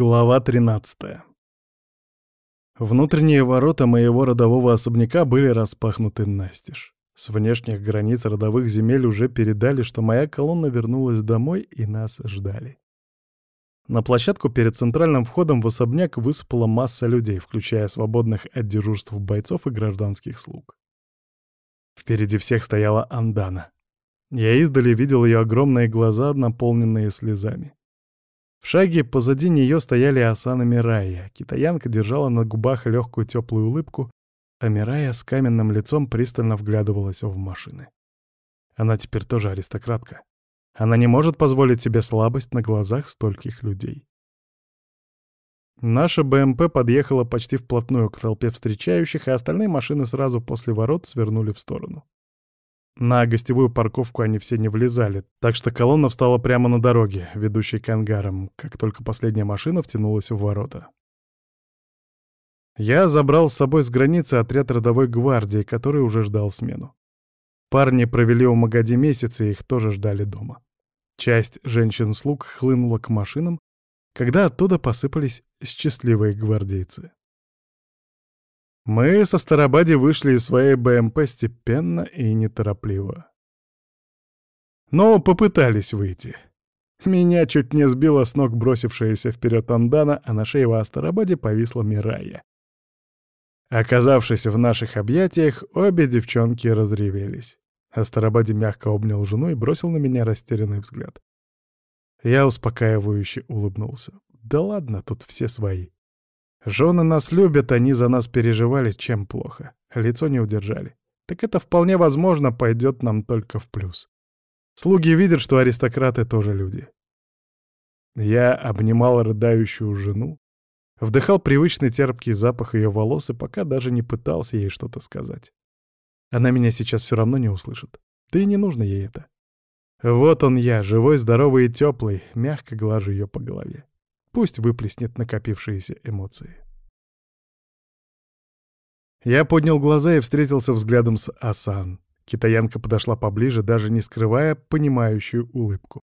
Глава 13 Внутренние ворота моего родового особняка были распахнуты настежь. С внешних границ родовых земель уже передали, что моя колонна вернулась домой и нас ждали. На площадку перед центральным входом в особняк высыпала масса людей, включая свободных от дежурств бойцов и гражданских слуг. Впереди всех стояла Андана. Я издали видел ее огромные глаза, наполненные слезами. В шаге позади нее стояли Асана Мирая. Китаянка держала на губах легкую теплую улыбку, а Мирая с каменным лицом пристально вглядывалась в машины. Она теперь тоже аристократка. Она не может позволить себе слабость на глазах стольких людей. Наша БМП подъехала почти вплотную к толпе встречающих, а остальные машины сразу после ворот свернули в сторону. На гостевую парковку они все не влезали, так что колонна встала прямо на дороге, ведущей к ангарам, как только последняя машина втянулась в ворота. Я забрал с собой с границы отряд родовой гвардии, который уже ждал смену. Парни провели у Магади месяц, и их тоже ждали дома. Часть женщин-слуг хлынула к машинам, когда оттуда посыпались счастливые гвардейцы. Мы со Старобади вышли из своей БМП степенно и неторопливо. Но попытались выйти. Меня чуть не сбила с ног бросившаяся вперед Андана, а на шее у Астарабаде повисла Мирая. Оказавшись в наших объятиях, обе девчонки разревелись. Астарабаде мягко обнял жену и бросил на меня растерянный взгляд. Я успокаивающе улыбнулся. Да ладно, тут все свои. Жены нас любят, они за нас переживали, чем плохо. Лицо не удержали. Так это вполне возможно пойдет нам только в плюс. Слуги видят, что аристократы тоже люди. Я обнимал рыдающую жену, вдыхал привычный терпкий запах ее волос и пока даже не пытался ей что-то сказать. Она меня сейчас все равно не услышит. Да и не нужно ей это. Вот он я, живой, здоровый и теплый, мягко глажу ее по голове. Пусть выплеснет накопившиеся эмоции. Я поднял глаза и встретился взглядом с Асан. Китаянка подошла поближе, даже не скрывая понимающую улыбку.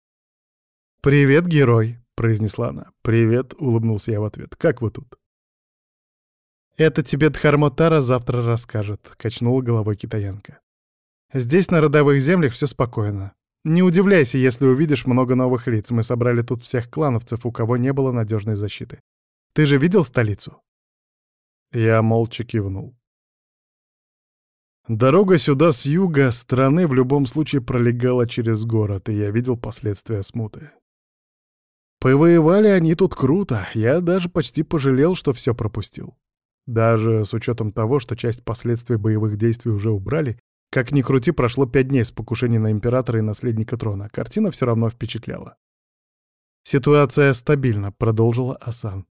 «Привет, герой!» — произнесла она. «Привет!» — улыбнулся я в ответ. «Как вы тут?» «Это тебе Дхармотара завтра расскажет», — качнула головой китаянка. «Здесь, на родовых землях, все спокойно. Не удивляйся, если увидишь много новых лиц. Мы собрали тут всех клановцев, у кого не было надежной защиты. Ты же видел столицу?» Я молча кивнул. Дорога сюда с юга страны в любом случае пролегала через город, и я видел последствия смуты. Повоевали они тут круто, я даже почти пожалел, что все пропустил. Даже с учетом того, что часть последствий боевых действий уже убрали, как ни крути, прошло пять дней с покушения на императора и наследника трона. Картина все равно впечатляла. «Ситуация стабильна», — продолжила Асан.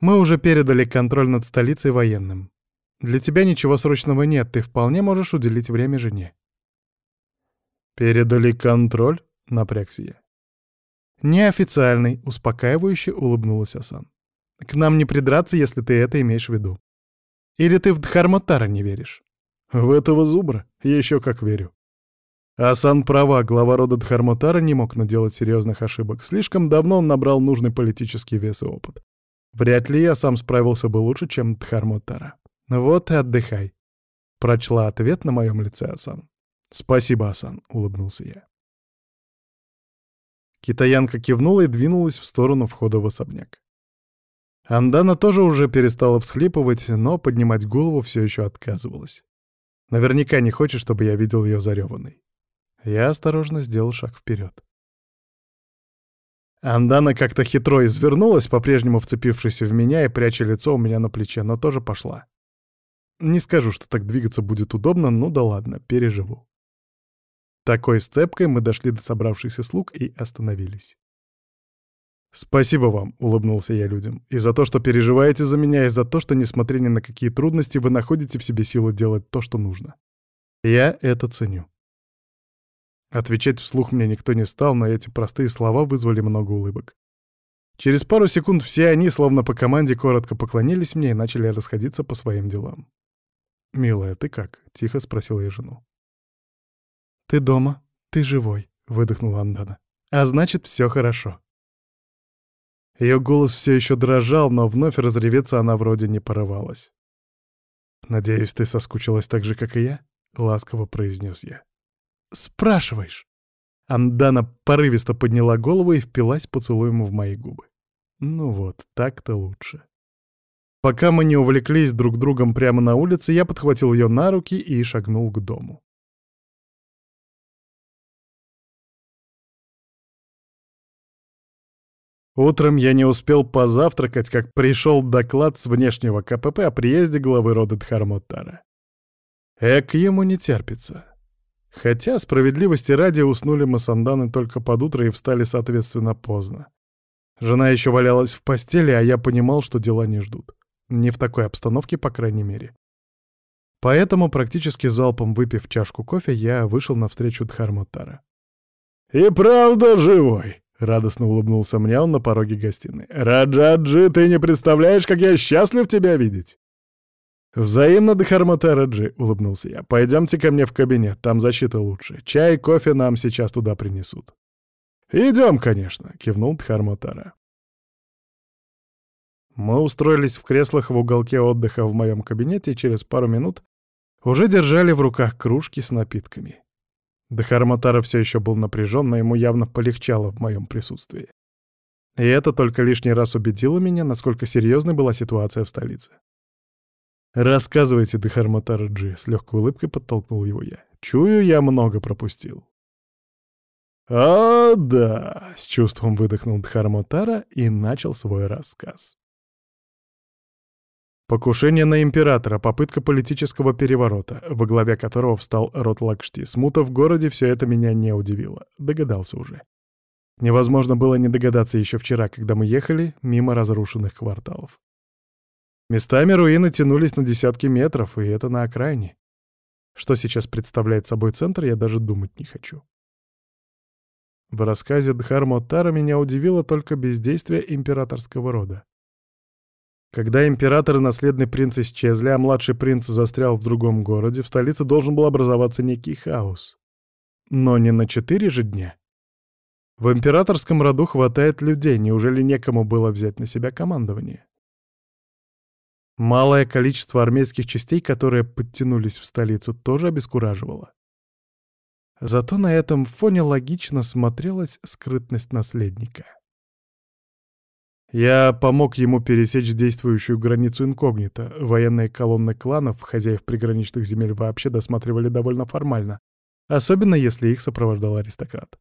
«Мы уже передали контроль над столицей военным. Для тебя ничего срочного нет, ты вполне можешь уделить время жене». «Передали контроль?» — напрягся я. «Неофициальный», — успокаивающе улыбнулась Асан. «К нам не придраться, если ты это имеешь в виду. Или ты в Дхармотара не веришь?» В этого зубра? Еще как верю. Асан права, глава рода Дхармотара не мог наделать серьезных ошибок. Слишком давно он набрал нужный политический вес и опыт. Вряд ли я сам справился бы лучше, чем Дхармотара. Вот и отдыхай. Прочла ответ на моем лице Асан. «Спасибо, Асан», — улыбнулся я. Китаянка кивнула и двинулась в сторону входа в особняк. Андана тоже уже перестала всхлипывать, но поднимать голову все еще отказывалась. Наверняка не хочет, чтобы я видел ее зареванной. Я осторожно сделал шаг вперед. Андана как-то хитро извернулась, по-прежнему вцепившись в меня и пряча лицо у меня на плече, но тоже пошла. Не скажу, что так двигаться будет удобно, ну да ладно, переживу. Такой сцепкой мы дошли до собравшихся слуг и остановились. «Спасибо вам», — улыбнулся я людям, — «и за то, что переживаете за меня, и за то, что, несмотря ни на какие трудности, вы находите в себе силы делать то, что нужно. Я это ценю». Отвечать вслух мне никто не стал, но эти простые слова вызвали много улыбок. Через пару секунд все они, словно по команде, коротко поклонились мне и начали расходиться по своим делам. «Милая, ты как?» — тихо спросила я жену. «Ты дома, ты живой», — выдохнула Андана. «А значит, все хорошо». Ее голос все еще дрожал, но вновь разреветься она вроде не порывалась. «Надеюсь, ты соскучилась так же, как и я?» — ласково произнес я. «Спрашиваешь?» Андана порывисто подняла голову и впилась поцелуем в мои губы. Ну вот, так-то лучше. Пока мы не увлеклись друг другом прямо на улице, я подхватил ее на руки и шагнул к дому. Утром я не успел позавтракать, как пришел доклад с внешнего КПП о приезде главы рода Дхармоттара. Эк, ему не терпится. Хотя, справедливости ради, уснули мы с Анданы только под утро и встали, соответственно, поздно. Жена еще валялась в постели, а я понимал, что дела не ждут. Не в такой обстановке, по крайней мере. Поэтому, практически залпом выпив чашку кофе, я вышел навстречу Дхармоттара. «И правда живой!» — радостно улыбнулся мне он на пороге гостиной. «Раджаджи, ты не представляешь, как я счастлив тебя видеть!» «Взаимно, Дхарматараджи», — улыбнулся я. «Пойдемте ко мне в кабинет, там защита лучше. Чай, кофе нам сейчас туда принесут». «Идем, конечно», — кивнул Дхарматара. Мы устроились в креслах в уголке отдыха в моем кабинете и через пару минут уже держали в руках кружки с напитками. Дахарматара все еще был напряжен, но ему явно полегчало в моем присутствии. И это только лишний раз убедило меня, насколько серьезной была ситуация в столице. «Рассказывайте, Дахарматара-джи», — с легкой улыбкой подтолкнул его я. «Чую, я много пропустил». «А, да!» — с чувством выдохнул Дхармотара и начал свой рассказ. Покушение на императора, попытка политического переворота, во главе которого встал род Лакшти. Смута в городе, все это меня не удивило. Догадался уже. Невозможно было не догадаться еще вчера, когда мы ехали мимо разрушенных кварталов. Местами руины тянулись на десятки метров, и это на окраине. Что сейчас представляет собой центр, я даже думать не хочу. В рассказе Дхармоттара меня удивило только бездействие императорского рода. Когда император и наследный принц исчезли, а младший принц застрял в другом городе, в столице должен был образоваться некий хаос. Но не на четыре же дня. В императорском роду хватает людей, неужели некому было взять на себя командование? Малое количество армейских частей, которые подтянулись в столицу, тоже обескураживало. Зато на этом фоне логично смотрелась скрытность наследника. Я помог ему пересечь действующую границу инкогнито. Военные колонны кланов, хозяев приграничных земель вообще досматривали довольно формально, особенно если их сопровождал аристократ.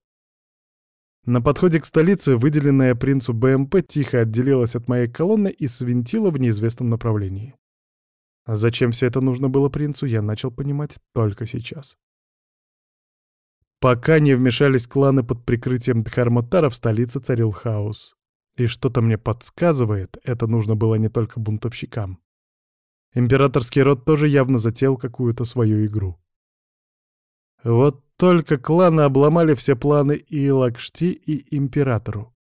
На подходе к столице выделенная принцу БМП тихо отделилась от моей колонны и свинтила в неизвестном направлении. Зачем все это нужно было принцу, я начал понимать только сейчас. Пока не вмешались кланы под прикрытием Дхармотара, в столице царил хаос. И что-то мне подсказывает, это нужно было не только бунтовщикам. Императорский род тоже явно затеял какую-то свою игру. Вот только кланы обломали все планы и Лакшти, и Императору.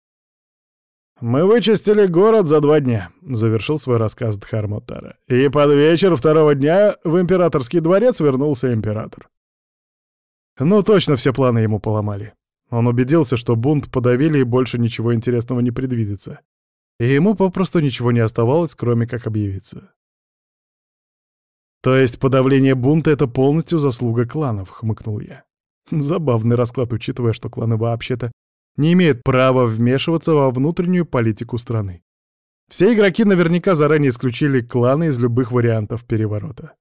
«Мы вычистили город за два дня», — завершил свой рассказ Дхармотара. «И под вечер второго дня в императорский дворец вернулся император». Ну, точно все планы ему поломали. Он убедился, что бунт подавили и больше ничего интересного не предвидится. И ему попросту ничего не оставалось, кроме как объявиться. «То есть подавление бунта — это полностью заслуга кланов», — хмыкнул я. Забавный расклад, учитывая, что кланы вообще-то не имеют права вмешиваться во внутреннюю политику страны. Все игроки наверняка заранее исключили кланы из любых вариантов переворота.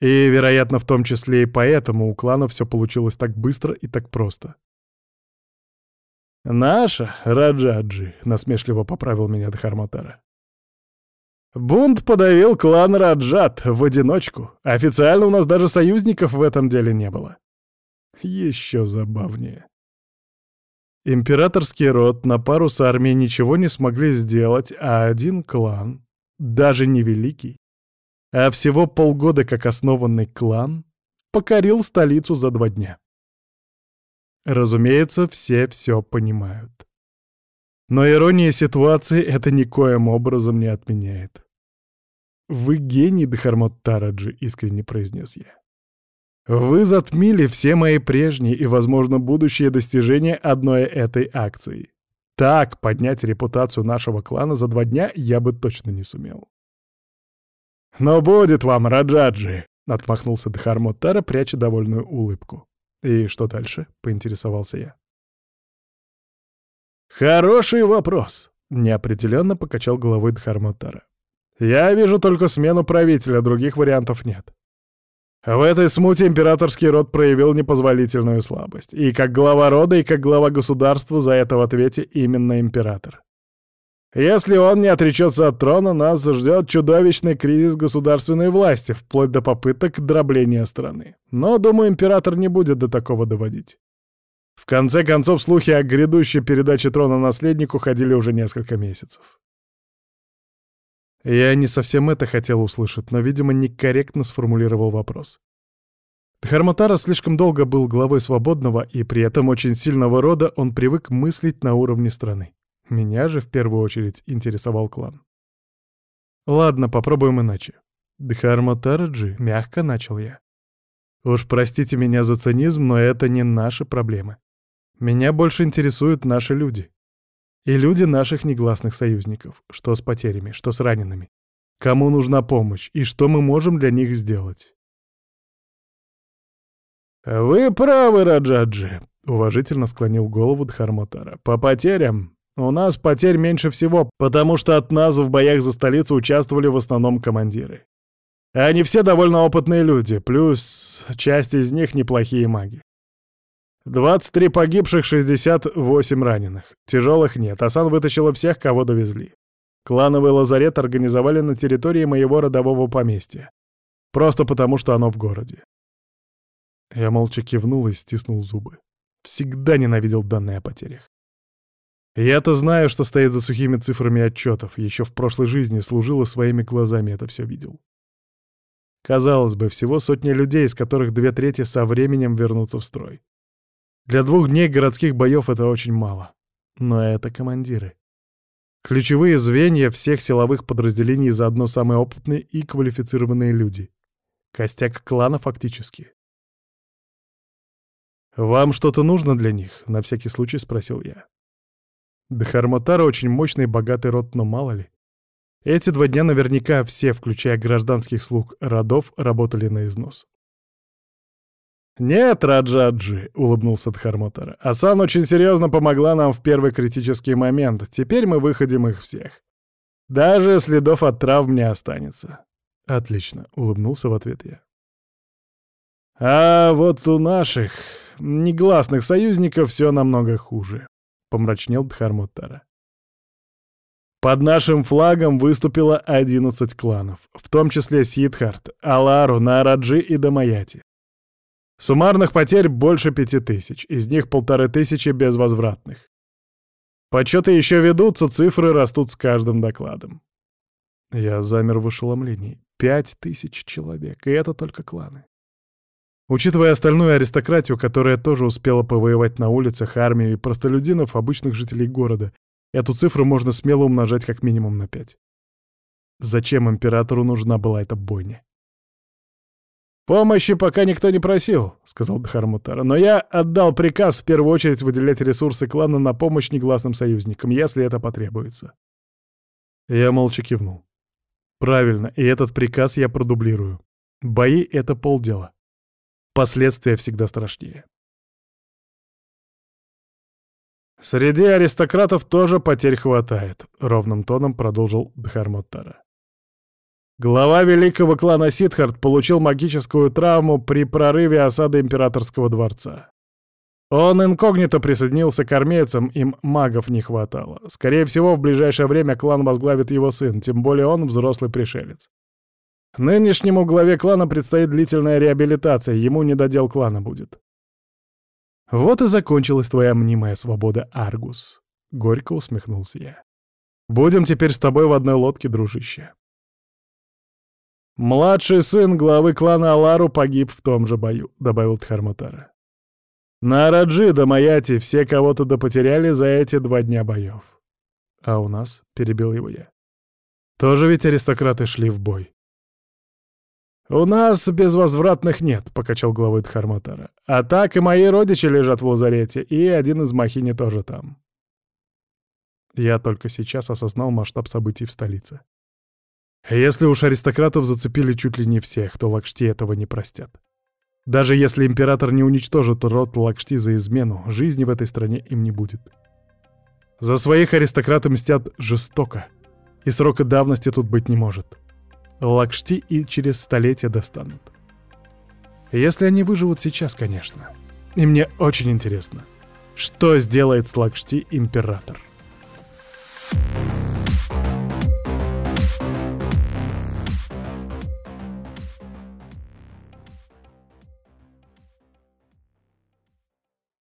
И, вероятно, в том числе и поэтому у клана все получилось так быстро и так просто. «Наша, Раджаджи», — насмешливо поправил меня Дхарматара. «Бунт подавил клан Раджат в одиночку. Официально у нас даже союзников в этом деле не было». Еще забавнее. Императорский род на пару с армией ничего не смогли сделать, а один клан, даже не великий, а всего полгода как основанный клан, покорил столицу за два дня. Разумеется, все все понимают. Но ирония ситуации это никоим образом не отменяет. «Вы гений, Дхармот Тараджи», — искренне произнес я. «Вы затмили все мои прежние и, возможно, будущие достижения одной этой акции. так поднять репутацию нашего клана за два дня я бы точно не сумел. «Но будет вам, Раджаджи!» — отмахнулся Дхармоттара, пряча довольную улыбку. «И что дальше?» — поинтересовался я. «Хороший вопрос», — неопределенно покачал головой Дхармоттара. «Я вижу только смену правителя, других вариантов нет. В этой смуте императорский род проявил непозволительную слабость. И как глава рода, и как глава государства за это в ответе именно император. Если он не отречется от трона, нас ждет чудовищный кризис государственной власти, вплоть до попыток дробления страны. Но, думаю, император не будет до такого доводить. В конце концов, слухи о грядущей передаче трона наследнику ходили уже несколько месяцев. Я не совсем это хотел услышать, но, видимо, некорректно сформулировал вопрос. Дхарматара слишком долго был главой свободного и при этом очень сильного рода, он привык мыслить на уровне страны. Меня же в первую очередь интересовал клан. Ладно, попробуем иначе. Дхарматараджи, мягко начал я. Уж простите меня за цинизм, но это не наши проблемы. Меня больше интересуют наши люди. И люди наших негласных союзников. Что с потерями, что с ранеными. Кому нужна помощь и что мы можем для них сделать. «Вы правы, Раджаджи», — уважительно склонил голову Дхармотара. «По потерям. У нас потерь меньше всего, потому что от нас в боях за столицу участвовали в основном командиры. Они все довольно опытные люди, плюс часть из них неплохие маги. 23 погибших, 68 раненых. Тяжелых нет. Асан вытащила всех, кого довезли. Клановый лазарет организовали на территории моего родового поместья. Просто потому, что оно в городе. Я молча кивнул и стиснул зубы. Всегда ненавидел данные о потерях. Я-то знаю, что стоит за сухими цифрами отчетов. Еще в прошлой жизни служил и своими глазами это все видел. Казалось бы, всего сотни людей, из которых две трети со временем вернутся в строй. Для двух дней городских боев это очень мало. Но это командиры. Ключевые звенья всех силовых подразделений заодно самые опытные и квалифицированные люди. Костяк клана фактически. «Вам что-то нужно для них?» — на всякий случай спросил я. Дхарматара очень мощный и богатый род, но мало ли. Эти два дня наверняка все, включая гражданских слуг родов, работали на износ. «Нет, Раджаджи», — улыбнулся Дхармотара. «Асан очень серьезно помогла нам в первый критический момент. Теперь мы выходим их всех. Даже следов от травм не останется». «Отлично», — улыбнулся в ответ я. «А вот у наших негласных союзников все намного хуже», — помрачнел Дхармотара. Под нашим флагом выступило 11 кланов, в том числе Сидхарт, Алару, Нараджи и Дамаяти. Суммарных потерь больше пяти тысяч, из них полторы тысячи безвозвратных. Подсчеты еще ведутся, цифры растут с каждым докладом. Я замер в ошеломлении. Пять тысяч человек, и это только кланы. Учитывая остальную аристократию, которая тоже успела повоевать на улицах, армию и простолюдинов, обычных жителей города, эту цифру можно смело умножать как минимум на пять. Зачем императору нужна была эта бойня? «Помощи пока никто не просил», — сказал Дхармутара, «но я отдал приказ в первую очередь выделять ресурсы клана на помощь негласным союзникам, если это потребуется». Я молча кивнул. «Правильно, и этот приказ я продублирую. Бои — это полдела. Последствия всегда страшнее». «Среди аристократов тоже потерь хватает», — ровным тоном продолжил Дхармоттара. Глава великого клана Сидхарт получил магическую травму при прорыве осады императорского дворца. Он инкогнито присоединился к армейцам, им магов не хватало. Скорее всего, в ближайшее время клан возглавит его сын, тем более он взрослый пришелец. Нынешнему главе клана предстоит длительная реабилитация, ему недодел клана будет. Вот и закончилась твоя мнимая свобода, Аргус. Горько усмехнулся я. Будем теперь с тобой в одной лодке, дружище. «Младший сын главы клана Алару погиб в том же бою», — добавил Тхармутара. «На Раджи до Маяти все кого-то допотеряли за эти два дня боев». «А у нас?» — перебил его я. «Тоже ведь аристократы шли в бой». «У нас безвозвратных нет», — покачал головой Дхарматара. «А так и мои родичи лежат в лазарете, и один из Махини тоже там». Я только сейчас осознал масштаб событий в столице. Если уж аристократов зацепили чуть ли не всех, то Лакшти этого не простят. Даже если император не уничтожит род Лакшти за измену, жизни в этой стране им не будет. За своих аристократы мстят жестоко, и срока давности тут быть не может. Лакшти и через столетия достанут. Если они выживут сейчас, конечно. И мне очень интересно, что сделает с Лакшти император. Thank you